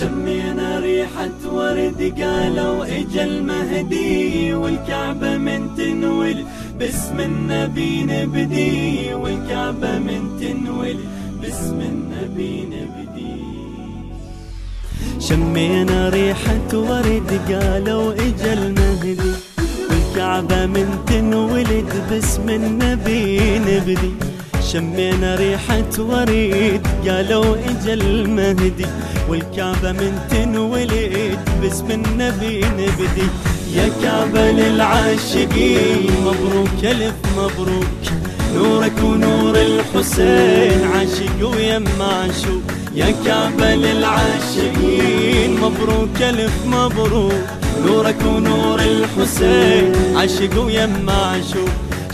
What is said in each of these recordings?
شمينا ريحة ورد قالوا إجا المهدي والكعبة من تنولد باسم النبي نبدي والكعبة من تنولد باسم النبي نبدي. شمينا ريحة ورد قالوا إجا المهدي والكعبة من تنولد باسم النبي نبدي. شمينا ريحة وريد قالوا إجا المهدي والكعبة من تنولد باسم النبي نبدي. يا كعبة للعاشقين مبروك ألف مبروك. نورك ونور الحسين عاشق ويم معشوق. يا كعبة للعاشقين مبروك ألف مبروك. نورك ونور الحسين عاشق ويم معشوق.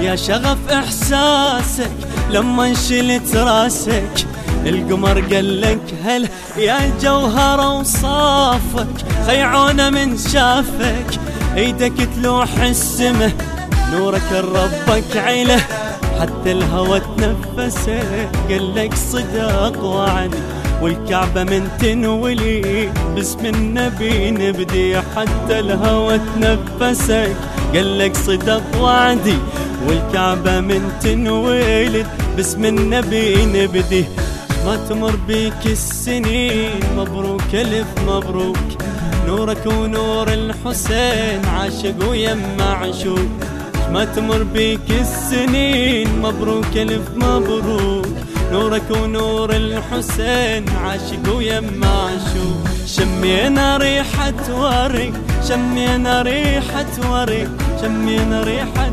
يا شغف إحساسك لما انشلت راسك القمر قال لك هل يا جوهر وصافك خيعونه من شافك؟ إيدك تلوح السمه نورك ربك عيله حتى الهوى تنفسك قال لك صدق وعد والكعبة من تنولي باسم النبي نبدي حتى الهوى تنفسك قال لك صدق وعدي والكعبة من تنولد باسم النبي نبدي. ما تمر بيك السنين مبروك ألف مبروك. نورك ونور الحسين عاشق ويم معشوق. ما تمر بيك السنين مبروك ألف مبروك. نورك ونور الحسين عاشق ويم معشوق. شمينا ريحة ورد شمينا ريحة ورد شمينا ريحة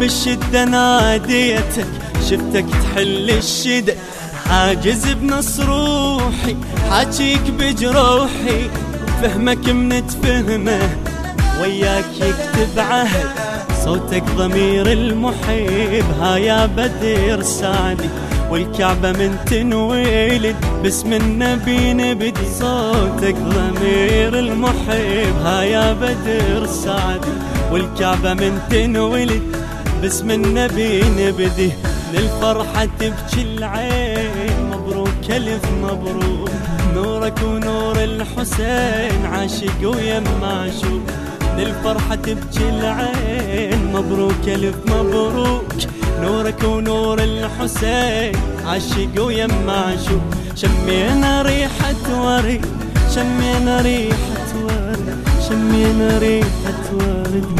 بالشدة ناديتك شفتك تحل الشدة حاجز بنص روحي حاجيك بجروحي. فهمك من تفهمه وياك يكتب عهد. صوتك ضمير المحب ها يا بدر سعدي. والكعبة من تنولد باسم النبي نبدي صوتك ضمير المحب ها يا بدر سعدي. والكعبة من تنولد باسم النبي نبدي للفرحة تبكي العين. مبروك ألف مبروك نورك ونور الحسين. عاشق ويم معشوق للفرحة تبكي العين. مبروك ألف مبروك نورك ونور الحسين. عاشق ويم معشوق شمينا ريحة ورد. شمينا ريحة ورد. شمينا ريحة ورد.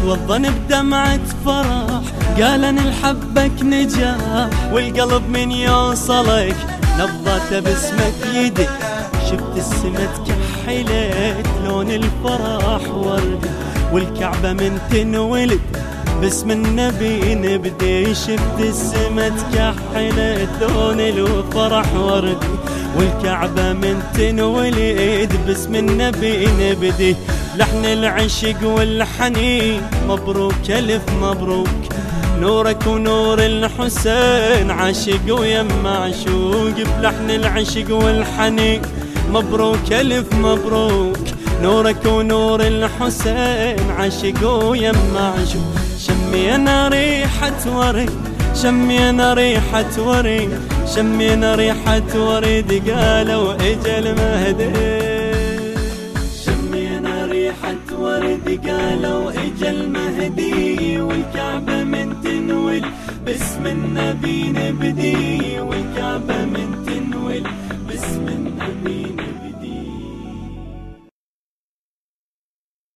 توضن بدمعة فرح. قال ان الحبك نجاح والقلب من يوصلك. نبضته باسمك يدي شفت السما تكحلت لون الفرح وردي والكعبة من تنولد. باسم النبي نبدي شفت السما تكحلت لون الفرح وردي والكعبة من تنولد. باسم النبي نبدي. لحن العشق والحنين مبروك ألف مبروك. نورك ونور الحسين عاشق ويم معشوق بلحن العشق والحنين. مبروك ألف مبروك. نورك ونور الحسين عشقوا يما عشق شمينا ريحة ورد شمينا ريحة ورد شمينا ريحة ورد قالوا اجا المهدي ريحة ورد قالوا إجا المهدي والكعبة من نبدي